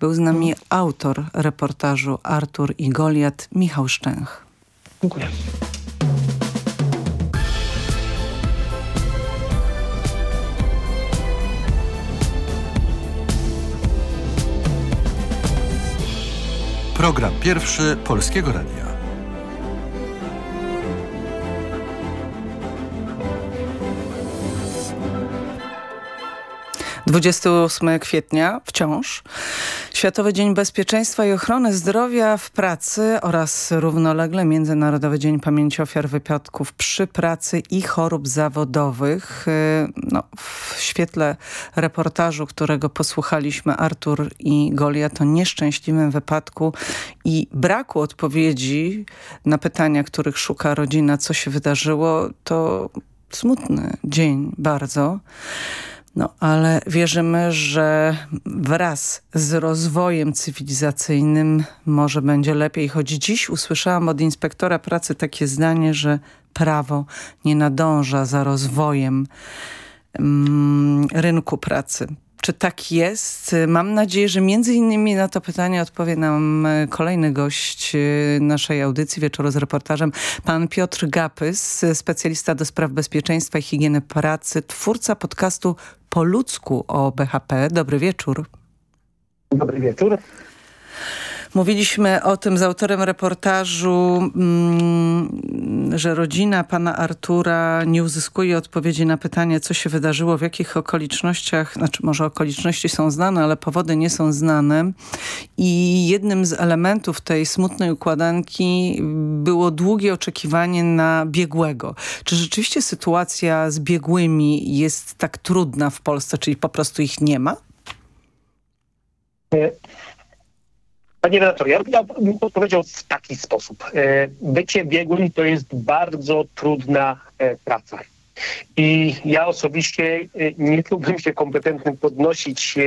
Był z nami autor reportażu Artur i Goliat, Michał Szczęch. Dziękuję. Program pierwszy Polskiego Radia. 28 kwietnia wciąż. Światowy Dzień Bezpieczeństwa i Ochrony Zdrowia w Pracy oraz równolegle Międzynarodowy Dzień Pamięci Ofiar Wypadków przy Pracy i Chorób Zawodowych. Y, no, w świetle reportażu, którego posłuchaliśmy Artur i Goliat o nieszczęśliwym wypadku i braku odpowiedzi na pytania, których szuka rodzina, co się wydarzyło, to smutny dzień bardzo. No ale wierzymy, że wraz z rozwojem cywilizacyjnym może będzie lepiej. Choć dziś usłyszałam od inspektora pracy takie zdanie, że prawo nie nadąża za rozwojem mm, rynku pracy. Czy tak jest? Mam nadzieję, że między innymi na to pytanie odpowie nam e, kolejny gość e, naszej audycji Wieczoru z reportażem, pan Piotr Gapys, specjalista do spraw bezpieczeństwa i higieny pracy, twórca podcastu Po ludzku o BHP. Dobry wieczór. Dobry wieczór. Mówiliśmy o tym z autorem reportażu, mm, że rodzina pana Artura nie uzyskuje odpowiedzi na pytanie, co się wydarzyło, w jakich okolicznościach, znaczy może okoliczności są znane, ale powody nie są znane. I jednym z elementów tej smutnej układanki było długie oczekiwanie na biegłego. Czy rzeczywiście sytuacja z biegłymi jest tak trudna w Polsce, czyli po prostu ich nie ma? E, Panie redaktorze, ja, bym odpowiedział w taki sposób. E, bycie biegłym to jest bardzo trudna e, praca. I ja osobiście nie czułbym się kompetentnym podnosić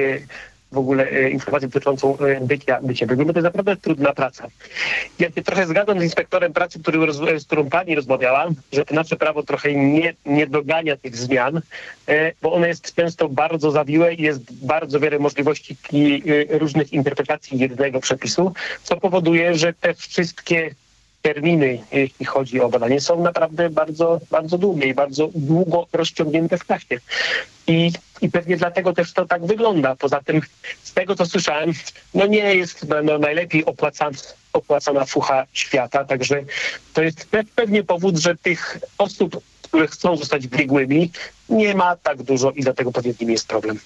w ogóle e, informację dotyczącą e, bycia, bycia biegłym, to jest naprawdę trudna praca. Ja się trochę zgadzam z inspektorem pracy, który, z którą pani rozmawiała, że to nasze prawo trochę nie, nie dogania tych zmian, e, bo ono jest często bardzo zawiłe i jest bardzo wiele możliwości różnych interpretacji jednego przepisu, co powoduje, że te wszystkie terminy, jeśli chodzi o badanie, są naprawdę bardzo, bardzo długie i bardzo długo rozciągnięte w czasie. I, I pewnie dlatego też to tak wygląda. Poza tym, z tego co słyszałem, no nie jest no, najlepiej opłacana, opłacana fucha świata, także to jest pewnie powód, że tych osób, które chcą zostać biegłymi, nie ma tak dużo i dlatego pewnie nim jest problem.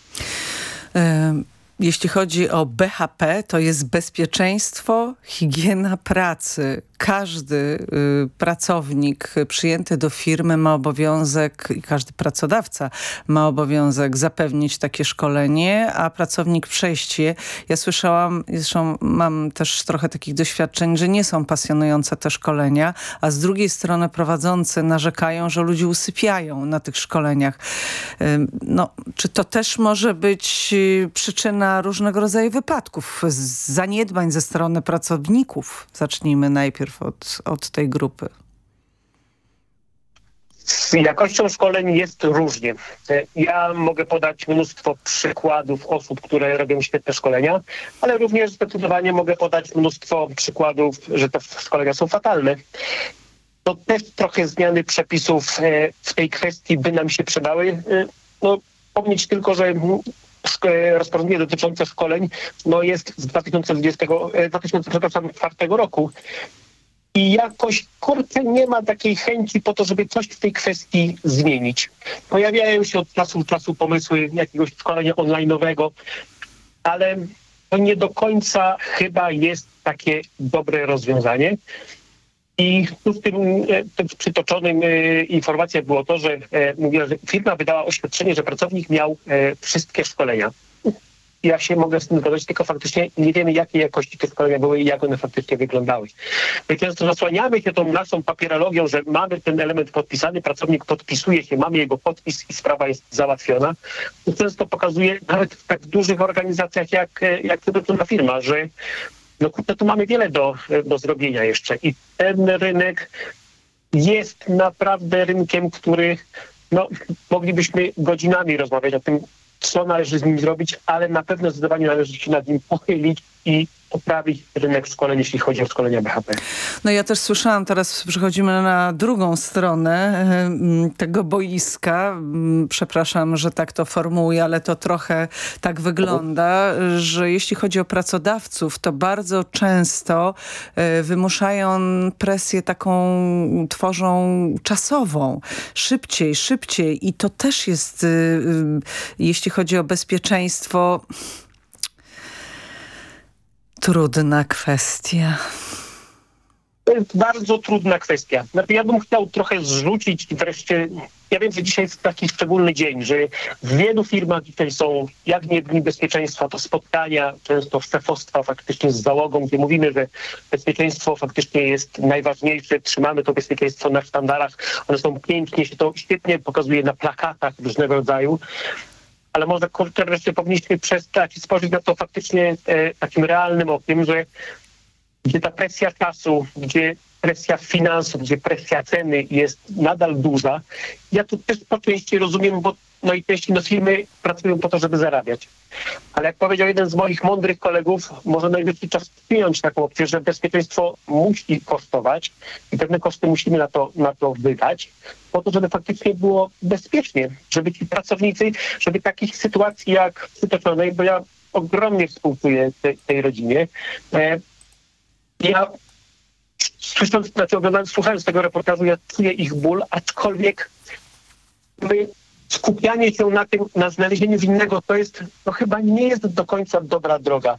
Jeśli chodzi o BHP, to jest bezpieczeństwo, higiena pracy. Każdy y, pracownik przyjęty do firmy ma obowiązek i każdy pracodawca ma obowiązek zapewnić takie szkolenie, a pracownik przejść je. Ja słyszałam, zresztą mam też trochę takich doświadczeń, że nie są pasjonujące te szkolenia, a z drugiej strony prowadzący narzekają, że ludzie usypiają na tych szkoleniach. No, czy to też może być y, przyczyna różnego rodzaju wypadków, zaniedbań ze strony pracowników? Zacznijmy najpierw od, od tej grupy. Z jakością szkoleń jest różnie. Ja mogę podać mnóstwo przykładów osób, które robią świetne szkolenia, ale również zdecydowanie mogę podać mnóstwo przykładów, że te szkolenia są fatalne. To też trochę zmiany przepisów e, w tej kwestii by nam się przydały. E, no, pomnieć tylko, że rozporządzenie dotyczące szkoleń no jest z 2020, 2004 e, roku i jakoś kurczę nie ma takiej chęci po to, żeby coś w tej kwestii zmienić. Pojawiają się od czasu do czasu pomysły jakiegoś szkolenia online'owego, ale to nie do końca chyba jest takie dobre rozwiązanie. I tu w tym, e, tym przytoczonym e, informacjach było to, że e, mówiła, że firma wydała oświadczenie, że pracownik miał wszystkie szkolenia ja się mogę z tym zgodzić, tylko faktycznie nie wiemy, jakiej jakości te szkolenia były i jak one faktycznie wyglądały. My często zasłaniamy się tą naszą papierologią, że mamy ten element podpisany, pracownik podpisuje się, mamy jego podpis i sprawa jest załatwiona. To często pokazuje nawet w tak dużych organizacjach jak, jak na firma, że no kurde, tu mamy wiele do, do zrobienia jeszcze i ten rynek jest naprawdę rynkiem, który no, moglibyśmy godzinami rozmawiać o tym, co należy z nim zrobić, ale na pewno zdecydowanie należy się nad nim pochylić i poprawić rynek szkoleń, jeśli chodzi o szkolenia BHP. No ja też słyszałam, teraz przechodzimy na drugą stronę tego boiska. Przepraszam, że tak to formułuję, ale to trochę tak wygląda, że jeśli chodzi o pracodawców, to bardzo często e, wymuszają presję taką, tworzą czasową. Szybciej, szybciej i to też jest, e, jeśli chodzi o bezpieczeństwo Trudna kwestia. To jest bardzo trudna kwestia. Znaczy, ja bym chciał trochę zrzucić wreszcie, ja wiem, że dzisiaj jest taki szczególny dzień, że w wielu firmach dzisiaj są, jak nie dni bezpieczeństwa, to spotkania, często szefostwa faktycznie z załogą, gdzie mówimy, że bezpieczeństwo faktycznie jest najważniejsze, trzymamy to bezpieczeństwo na sztandarach, one są pięknie, się to świetnie pokazuje na plakatach różnego rodzaju, ale może kurczę wreszcie powinniśmy przestać i spojrzeć na to faktycznie e, takim realnym okiem, że gdzie ta presja czasu, gdzie presja finansów, gdzie presja ceny jest nadal duża. Ja to też po części rozumiem, bo no i części no, firmy pracują po to, żeby zarabiać. Ale jak powiedział jeden z moich mądrych kolegów, może najwyższy czas przyjąć taką opcję, że bezpieczeństwo musi kosztować i pewne koszty musimy na to, na to wydać, po to, żeby faktycznie było bezpiecznie, żeby ci pracownicy, żeby takich sytuacji jak przytoczonej, bo ja ogromnie współczuję tej, tej rodzinie, e, ja słysząc, znaczy oglądając, słuchając tego reportażu, ja czuję ich ból, aczkolwiek my skupianie się na tym, na znalezieniu winnego, to jest, to chyba nie jest do końca dobra droga.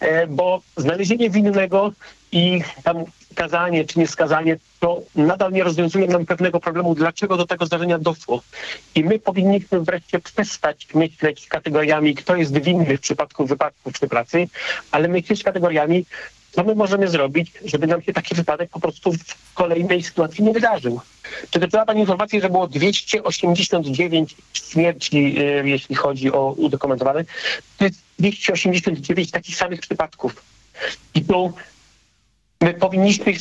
E, bo znalezienie winnego i tam skazanie czy nieskazanie, to nadal nie rozwiązuje nam pewnego problemu, dlaczego do tego zdarzenia doszło. I my powinniśmy wreszcie przestać myśleć kategoriami, kto jest winny w przypadku wypadków przy pracy, ale myśleć kategoriami, co my możemy zrobić, żeby nam się taki wypadek po prostu w kolejnej sytuacji nie wydarzył. To Pani informację, że było 289 śmierci, yy, jeśli chodzi o udokumentowane? To jest 289 takich samych przypadków. I tu my powinniśmy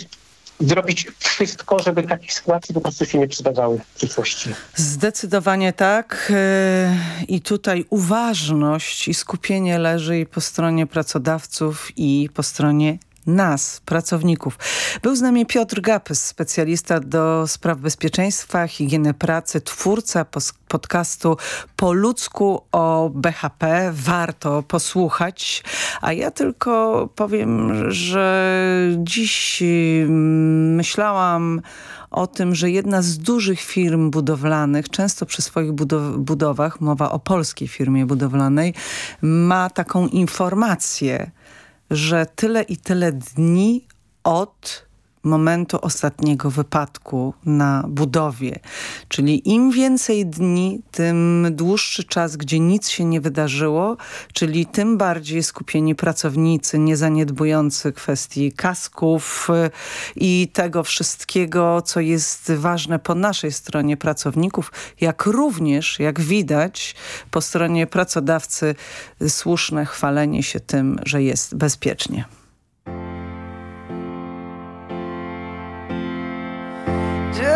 zrobić wszystko, żeby takich sytuacji po prostu się nie przydarzały w przyszłości. Zdecydowanie tak. E, I tutaj uważność i skupienie leży i po stronie pracodawców i po stronie nas, pracowników. Był z nami Piotr Gapys, specjalista do spraw bezpieczeństwa, higieny pracy, twórca podcastu Po ludzku o BHP. Warto posłuchać. A ja tylko powiem, że dziś mm, myślałam o tym, że jedna z dużych firm budowlanych, często przy swoich budow budowach, mowa o polskiej firmie budowlanej, ma taką informację, że tyle i tyle dni od momentu ostatniego wypadku na budowie. Czyli im więcej dni, tym dłuższy czas, gdzie nic się nie wydarzyło, czyli tym bardziej skupieni pracownicy, nie zaniedbujący kwestii kasków y, i tego wszystkiego, co jest ważne po naszej stronie pracowników, jak również, jak widać, po stronie pracodawcy słuszne chwalenie się tym, że jest bezpiecznie.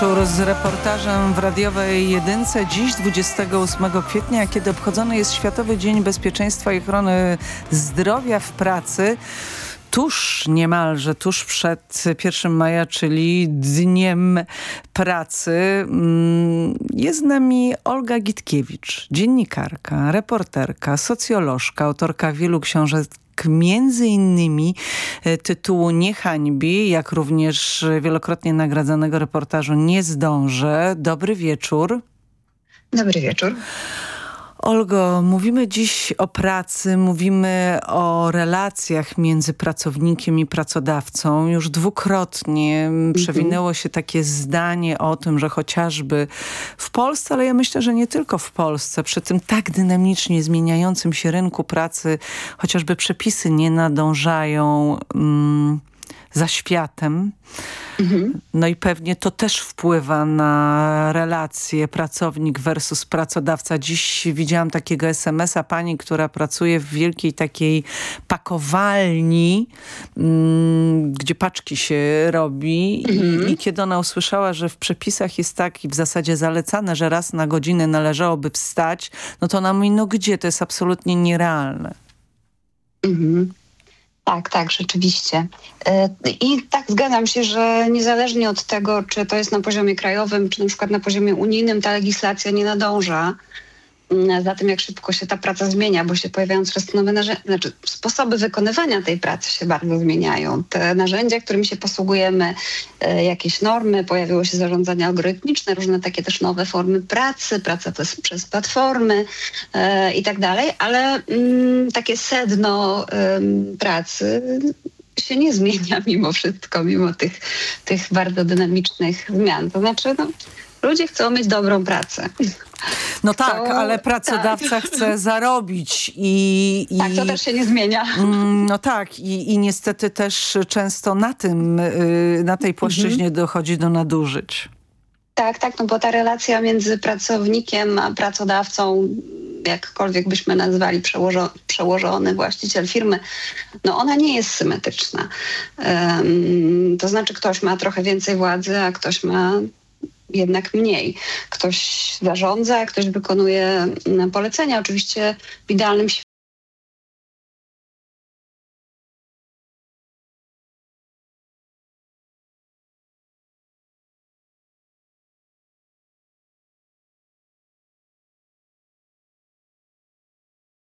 Wieczór z reportażem w radiowej jedynce. Dziś 28 kwietnia, kiedy obchodzony jest Światowy Dzień Bezpieczeństwa i Ochrony Zdrowia w Pracy. Tuż niemalże, tuż przed 1 maja, czyli Dniem Pracy, mm, jest z nami Olga Gitkiewicz, dziennikarka, reporterka, socjolożka, autorka wielu książek między innymi e, tytułu Nie hańbi, jak również wielokrotnie nagradzanego reportażu Nie zdążę. Dobry wieczór. Dobry wieczór. Olgo, mówimy dziś o pracy, mówimy o relacjach między pracownikiem i pracodawcą. Już dwukrotnie mm, przewinęło się takie zdanie o tym, że chociażby w Polsce, ale ja myślę, że nie tylko w Polsce, przy tym tak dynamicznie zmieniającym się rynku pracy, chociażby przepisy nie nadążają mm, za światem. No i pewnie to też wpływa na relacje pracownik versus pracodawca. Dziś widziałam takiego SMS-a pani, która pracuje w wielkiej takiej pakowalni, mm, gdzie paczki się robi I, i kiedy ona usłyszała, że w przepisach jest tak i w zasadzie zalecane, że raz na godzinę należałoby wstać, no to ona mówi, no gdzie? To jest absolutnie nierealne. Mhm. Tak, tak, rzeczywiście. E, I tak zgadzam się, że niezależnie od tego, czy to jest na poziomie krajowym, czy na przykład na poziomie unijnym, ta legislacja nie nadąża. Mm, za tym, jak szybko się ta praca zmienia, bo się pojawiają coraz nowe narzędzia, znaczy sposoby wykonywania tej pracy się bardzo zmieniają. Te narzędzia, którymi się posługujemy, e, jakieś normy, pojawiło się zarządzanie algorytmiczne, różne takie też nowe formy pracy, praca przez, przez platformy e, i tak dalej, ale mm, takie sedno pracy się nie zmienia mimo wszystko, mimo tych, tych bardzo dynamicznych zmian. To znaczy, no, ludzie chcą mieć dobrą pracę. No tak, ale pracodawca tak. chce zarobić i, i... Tak, to też się nie zmienia. Mm, No tak i, i niestety też często na tym, y, na tej płaszczyźnie dochodzi do nadużyć. Tak, tak, no bo ta relacja między pracownikiem a pracodawcą, jakkolwiek byśmy nazwali przełożo, przełożony właściciel firmy, no ona nie jest symetryczna. Em, to znaczy ktoś ma trochę więcej władzy, a ktoś ma jednak mniej. Ktoś zarządza, ktoś wykonuje mm, polecenia. Oczywiście w idealnym świecie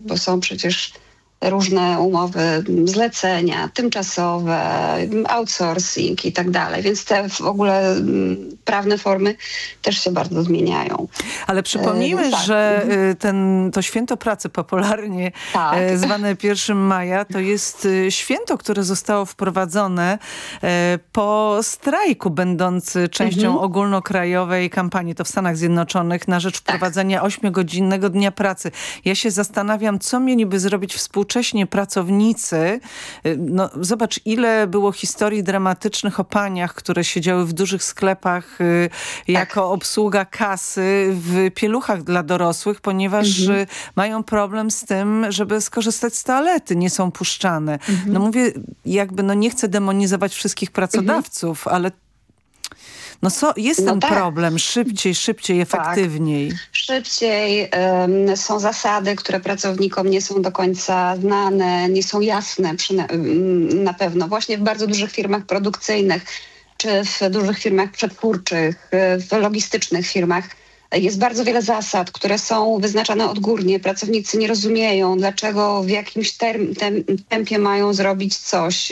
bo są przecież różne umowy, zlecenia tymczasowe, outsourcing i tak dalej, więc te w ogóle mm, prawne formy też się bardzo zmieniają. Ale przypomnijmy, E, tak. że y, ten, to święto pracy popularnie Tak. e, zwane 1 maja to jest święto, które zostało wprowadzone e, po strajku będący częścią Mhm. ogólnokrajowej kampanii, to w Stanach Zjednoczonych, na rzecz wprowadzenia ośmiogodzinnego dnia pracy. Ja się zastanawiam, co mieliby zrobić współcześnie pracownicy. Y, No, zobacz, ile było historii dramatycznych o paniach, które siedziały w dużych sklepach y, jako obsługa kasy w pieluchach dla dorosłych, ponieważ Mhm. y, mają problem z tym, żeby skorzystać z toalety, nie są puszczane. Mhm. No mówię, jakby, no nie chcę demonizować wszystkich pracodawców, ale no co, jest No ten tak. problem szybciej, szybciej, efektywniej. szybciej. em, są zasady, które pracownikom nie są do końca znane, nie są jasne em, na pewno. Właśnie w bardzo dużych firmach produkcyjnych, czy w dużych firmach przetwórczych, w logistycznych firmach jest bardzo wiele zasad, które są wyznaczane odgórnie. Pracownicy nie rozumieją, dlaczego w jakimś tempie mają zrobić coś.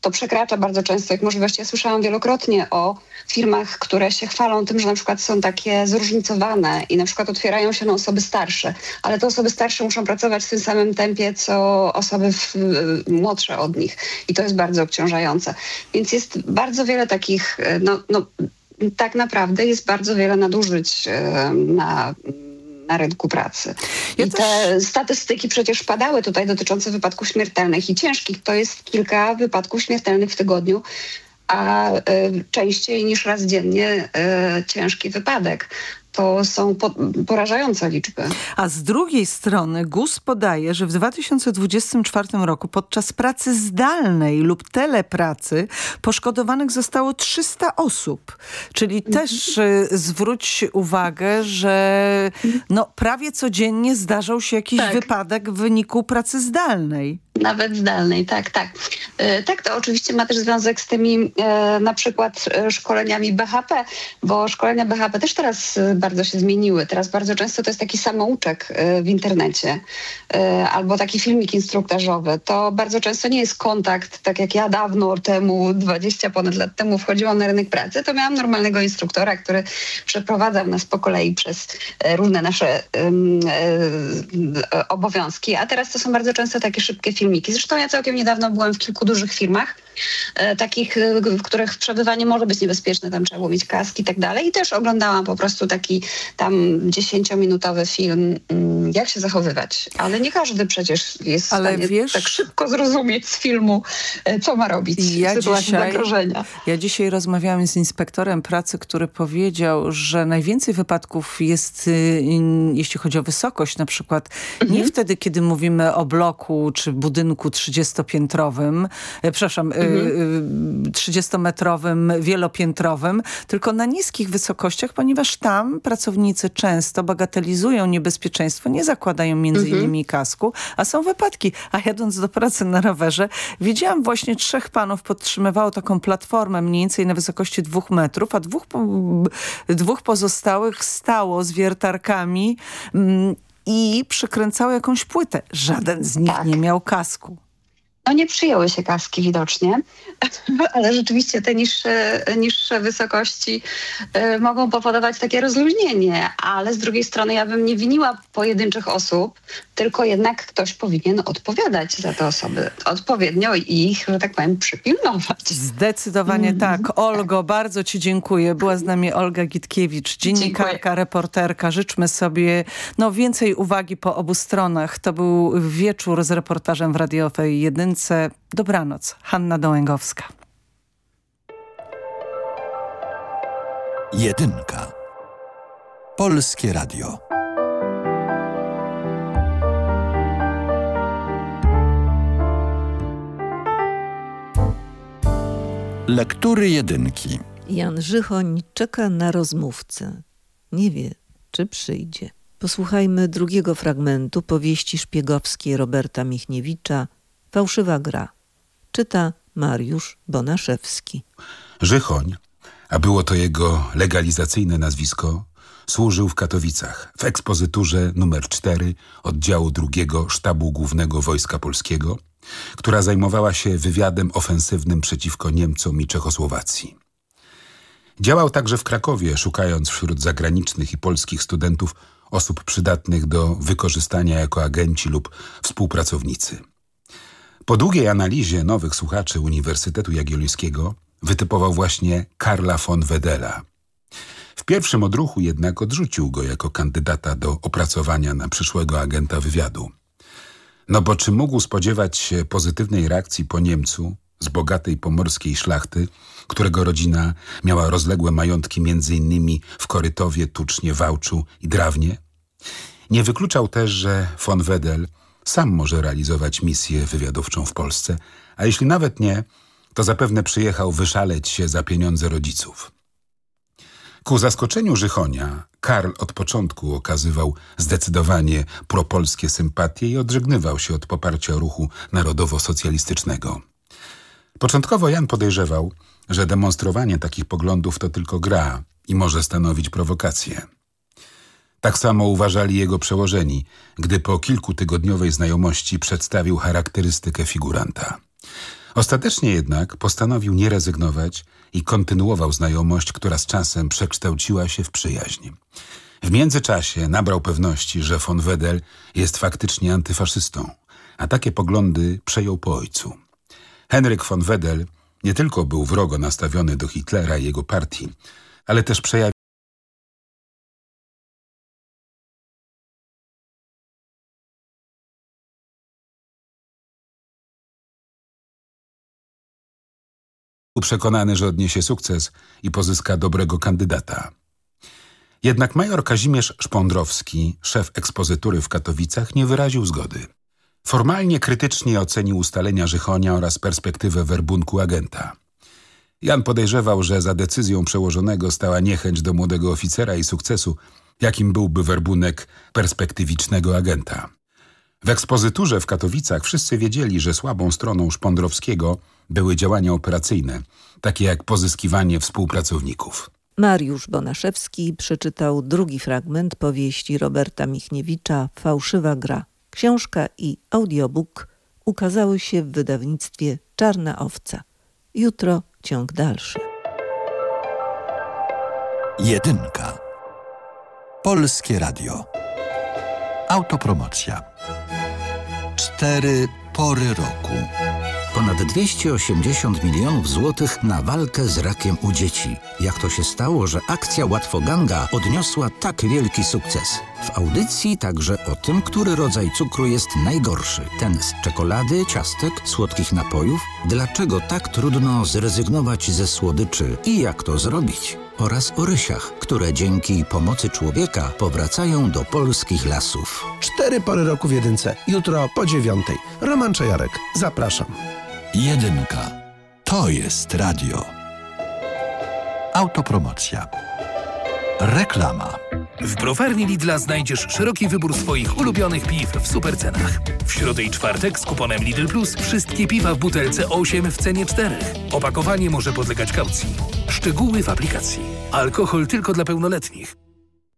To przekracza bardzo często ich możliwości. Ja słyszałam wielokrotnie o firmach, które się chwalą tym, że na przykład są takie zróżnicowane i na przykład otwierają się na osoby starsze, ale te osoby starsze muszą pracować w tym samym tempie, co osoby w, młodsze od nich i to jest bardzo obciążające. Więc jest bardzo wiele takich, e, no, no tak naprawdę jest bardzo wiele nadużyć e, na na rynku pracy. I te statystyki przecież padały tutaj dotyczące wypadków śmiertelnych i ciężkich. To jest kilka wypadków śmiertelnych w tygodniu, a e, częściej niż raz dziennie e, ciężki wypadek. To są po, porażające liczby. A z drugiej strony GUS podaje, że w 2024 roku podczas pracy zdalnej lub telepracy poszkodowanych zostało 300 osób. Czyli też y, zwróć uwagę, że no, prawie codziennie zdarzał się jakiś wypadek w wyniku pracy zdalnej. Nawet zdalnej, tak, tak. E, Tak, to oczywiście ma też związek z tymi e, na przykład e, szkoleniami BHP, bo szkolenia BHP też teraz e, bardzo się zmieniły. Teraz bardzo często to jest taki samouczek e, w internecie e, albo taki filmik instruktażowy. To bardzo często nie jest kontakt, tak jak ja dawno temu, 20 ponad lat temu wchodziłam na rynek pracy, to miałam normalnego instruktora, który przeprowadzał nas po kolei przez e, różne nasze obowiązki, a teraz to są bardzo często takie szybkie filmiki. Zresztą ja całkiem niedawno byłam w kilku dużych firmach, takich, e, w których przebywanie może być niebezpieczne, tam trzeba było mieć kaski i tak dalej. I też oglądałam po prostu taki tam dziesięciominutowy film, mm, jak się zachowywać. Ale nie każdy przecież jest Ale w stanie wiesz- tak szybko zrozumieć z filmu, e, co ma robić w sytuacji zagrożenia. Ja dzisiaj rozmawiałam z inspektorem pracy, który powiedział, że najwięcej wypadków jest, y, jeśli chodzi o wysokość na przykład, nie wtedy, kiedy mówimy o bloku czy budynku 30-piętrowym, e, przepraszam, mhm. 30-metrowym, wielopiętrowym, tylko na niskich wysokościach, ponieważ tam pracownicy często bagatelizują niebezpieczeństwo, nie zakładają między mhm. innymi kasku, a są wypadki. A jadąc do pracy na rowerze, widziałam właśnie trzech panów podtrzymywało taką platformę mniej więcej na wysokości dwóch metrów, a dwóch, dwóch pozostałych stało z wiertarkami mm, i przykręcało jakąś płytę. Żaden z nich tak. nie miał kasku. No nie przyjęły się kaski widocznie, ale rzeczywiście te niższe, niższe wysokości y, mogą powodować takie rozluźnienie, ale z drugiej strony ja bym nie winiła pojedynczych osób, tylko jednak ktoś powinien odpowiadać za te osoby. Odpowiednio ich, że tak powiem, przypilnować. Zdecydowanie mm. tak. Olgo, bardzo Ci dziękuję. Była z nami Olga Gitkiewicz, dziennikarka, dziękuję. reporterka. Życzmy sobie no, więcej uwagi po obu stronach. To był wieczór z reportażem w radiowej jedynce. Dobranoc. Hanna Dołęgowska. Jedynka. Polskie Radio. Lektury jedynki. Jan Żychoń czeka na rozmówcę. Nie wie, czy przyjdzie. Posłuchajmy drugiego fragmentu powieści szpiegowskiej Roberta Michniewicza Fałszywa gra. Czyta Mariusz Bonaszewski. Żychoń, a było to jego legalizacyjne nazwisko, służył w Katowicach w ekspozyturze numer 4 oddziału drugiego Sztabu Głównego Wojska Polskiego która zajmowała się wywiadem ofensywnym przeciwko Niemcom i Czechosłowacji. Działał także w Krakowie, szukając wśród zagranicznych i polskich studentów osób przydatnych do wykorzystania jako agenci lub współpracownicy. Po długiej analizie nowych słuchaczy Uniwersytetu Jagiellońskiego wytypował właśnie Karla von Wedela. W pierwszym odruchu jednak odrzucił go jako kandydata do opracowania na przyszłego agenta wywiadu. No bo czy mógł spodziewać się pozytywnej reakcji po Niemcu z bogatej pomorskiej szlachty, którego rodzina miała rozległe majątki innymi w Korytowie, Tucznie, Wałczu i Drawnie? Nie wykluczał też, że von Wedel sam może realizować misję wywiadowczą w Polsce, a jeśli nawet nie, to zapewne przyjechał wyszaleć się za pieniądze rodziców. Ku zaskoczeniu Żychonia, Karl od początku okazywał zdecydowanie propolskie sympatie i odżegnywał się od poparcia ruchu narodowo-socjalistycznego. Początkowo Jan podejrzewał, że demonstrowanie takich poglądów to tylko gra i może stanowić prowokację. Tak samo uważali jego przełożeni, gdy po kilkutygodniowej znajomości przedstawił charakterystykę figuranta. Ostatecznie jednak postanowił nie rezygnować i kontynuował znajomość, która z czasem przekształciła się w przyjaźń. W międzyczasie nabrał pewności, że von Wedel jest faktycznie antyfaszystą, a takie poglądy przejął po ojcu. Henryk von Wedel nie tylko był wrogo nastawiony do Hitlera i jego partii, ale też przejawił przekonany, że odniesie sukces i pozyska dobrego kandydata. Jednak major Kazimierz Szpądrowski, szef ekspozytury w Katowicach, nie wyraził zgody. Formalnie krytycznie ocenił ustalenia Żychonia oraz perspektywę werbunku agenta. Jan podejrzewał, że za decyzją przełożonego stała niechęć do młodego oficera i sukcesu, jakim byłby werbunek perspektywicznego agenta. W ekspozyturze w Katowicach wszyscy wiedzieli, że słabą stroną Szpądrowskiego były działania operacyjne, takie jak pozyskiwanie współpracowników. Mariusz Bonaszewski przeczytał drugi fragment powieści Roberta Michniewicza Fałszywa gra. Książka i audiobook ukazały się w wydawnictwie Czarna Owca. Jutro ciąg dalszy. Jedynka. Polskie Radio. Autopromocja. Cztery pory roku. Ponad 280 milionów złotych na walkę z rakiem u dzieci. Jak to się stało, że akcja Łatwoganga odniosła tak wielki sukces? W audycji także o tym, który rodzaj cukru jest najgorszy. Ten z czekolady, ciastek, słodkich napojów? Dlaczego tak trudno zrezygnować ze słodyczy i jak to zrobić? Oraz o rysiach, które dzięki pomocy człowieka powracają do polskich lasów. Cztery pory roku w jedynce. Jutro po dziewiątej. Roman Czajarek. Zapraszam. Jedynka. To jest radio. Autopromocja. Reklama. W browarni Lidla znajdziesz szeroki wybór swoich ulubionych piw w supercenach. W środę i czwartek z kuponem Lidl Plus wszystkie piwa w butelce 8 w cenie 4. Opakowanie może podlegać kaucji. Szczegóły w aplikacji. Alkohol tylko dla pełnoletnich.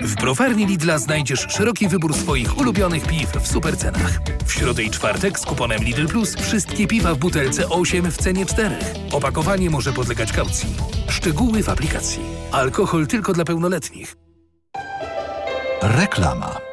W browarni Lidla znajdziesz szeroki wybór swoich ulubionych piw w supercenach. W środę i czwartek z kuponem Lidl Plus wszystkie piwa w butelce 8 w cenie 4. Opakowanie może podlegać kaucji. Szczegóły w aplikacji. Alkohol tylko dla pełnoletnich. Reklama.